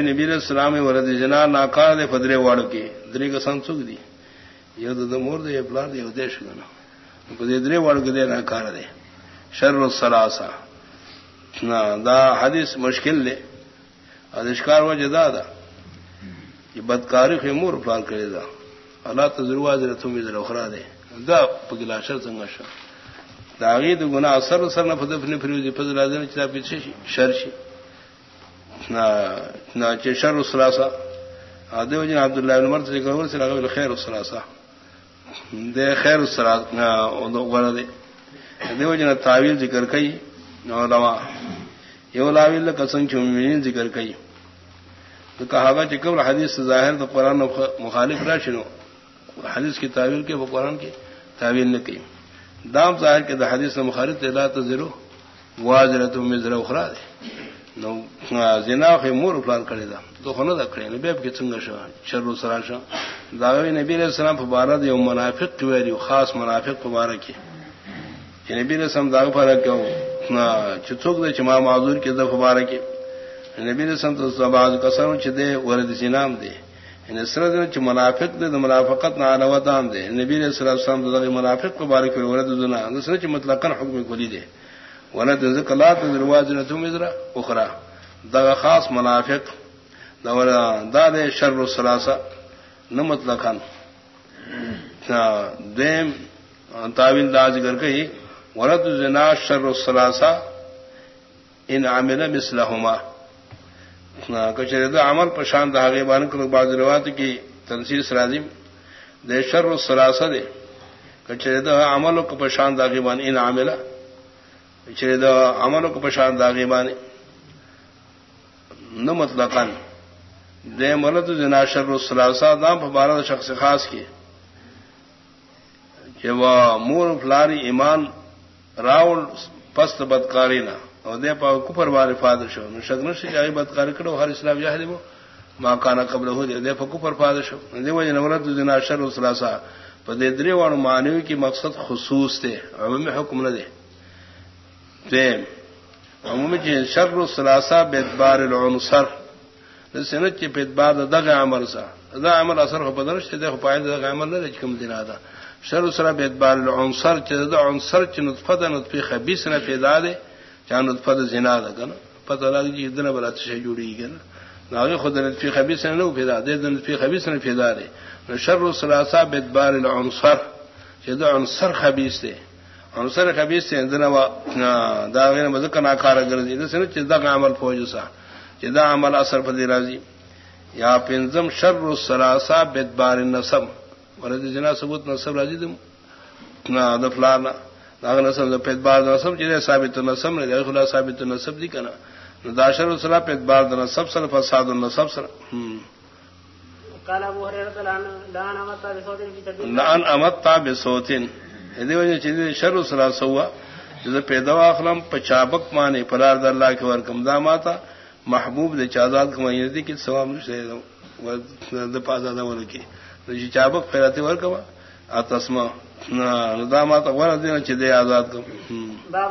وی نبی علیہ السلام ورد جنا ناکار دے فدرے واڑو کے درے کا سن سک دی یہ تو مور دے پلار دے دیش گنا پدے درے واڑو کے دے ناکار دے شر السلاسا نا، دا حدیث مشکل لے ادشکار و جدا دا یہ بدکاری کے مور پلار کرے دا اللہ تجربہ دے تم ادھر اخرا دے دا پگلا شر سنگا شر داغی تو گنا اثر سر نہ فدف نے پھر فضل دین چلا پیچھے شر شی نہ شر السلاسا دیو جن عبد اللہ عمر سے کہو سے لگا خیر السلاسا دے خیر السلاسا دے۔ دیو جن تعویل ذکر کئی علماء۔ یہ لاویل قسم چومین ذکر کئی۔ تو کہا گا کہ حدیث ظاہر تو قرآن مخالف رہ شنو حدیث کی تعویل کے وہ قرآن کی تعویل نے کی دام ظاہر کے دا حدیث مخالف لا تزرو واجرت مزر اخرا دے۔ نو زنا خے مور پلان کرے دا تو خنو دا کرے نبی کے څنګه شو شر سرا شو دا نبی علیہ السلام مبارک یو منافق کی ویری خاص منافق مبارک کی کہ نبی علیہ السلام دا فرق کیوں نا چڅوک دے چما معذور کے دا مبارک کی نبی علیہ السلام تو بعض قسم چ دے ورد سینام دے ان یعنی سره د منافق د منافقت نه علاوه دام دي نبی رسول الله صلی الله علیه منافق مبارک ورته دونه د سره چې مطلقاً حکم کولی دي ولد ذکر لا دروازه نه تم ازرا دا خاص منافق. دا ورا دا شر الثلاثه نه مطلقاً. دیم تعویل دا ذکر کړي ولد زنا شر الثلاثه ان عمل مثلهما. کچرے دا عمل پشان دا آگے بان کر بعض روایت کی تنسیس رازم. دے شر السلاسہ دے. کچرے دا عمل کو پشان دا آگے بان ان عاملہ کچرے دا عمل کو پشان دا آگے بان نہ مطلقاً. دے ملت جنا شر السلاسہ دام پبارہ شخص خاص کی. کہ وہ مور فلاری ایمان راول پست بدکاری نہ او دے پا کفر والے فادر شو. نو شک نشی جائی بدکار کرو، ہر اسلام جاہدی بو. ما کانا قبل ہو دے دے پا کفر فادر شو. دے وجہ نورت دینا شر و سلاسا. پا دے درے وانو معنیوی کی مقصد خصوص دے. عمومی حکم نہ دے عمومی چی شر و سلاسا بیدبار العنصر سنت چی بیدبار دا دغ عمر سا. دا عمر اثر خو پدرش دے خو پائد دغ عمر نہ دے چکم دینا دا. شر و سلاسا بیدبار العنصر چی دا عنصر چی نطفہ دا نطفی خبیس نہ پیدا دے چاند پد زنا دا کنا پتہ لگ جی دن بلا تشے جوڑی گنا. ناغی خود نتفی خبیث نہ نو پیدا دے نتفی خبیث نہ پیدا دے. شر الثلاثه بدبار العنصر جدا عنصر خبیث دے. عنصر خبیث سے دن وا دا غیر مذکر ناکار گرزی. دے سن چدا عمل فوج سا. جدا عمل اثر فدی راضی یا پنزم شر الثلاثه بدبار النسب ورد جنا ثبوت نسب راضی دم. نا دفلانا نسب نسب پیت بار چیزیں ثابت نسب نے خلا ثابت نسب دی کنا. داشر السلا پیت بار نسب سر فساد النسب سر. نان امت تا بسوتن ہدی یعنی وجہ چیزیں شر السلا سوا جسے پیدا اخلم پچابک مانے پلار در اللہ کے ورکم دا ماتا، محبوب دے چازاد کمائی دی کہ سوام سے پازادہ ورکی جی چابک پھیراتے ورکما اتسما دامات دینا دے آزاد کم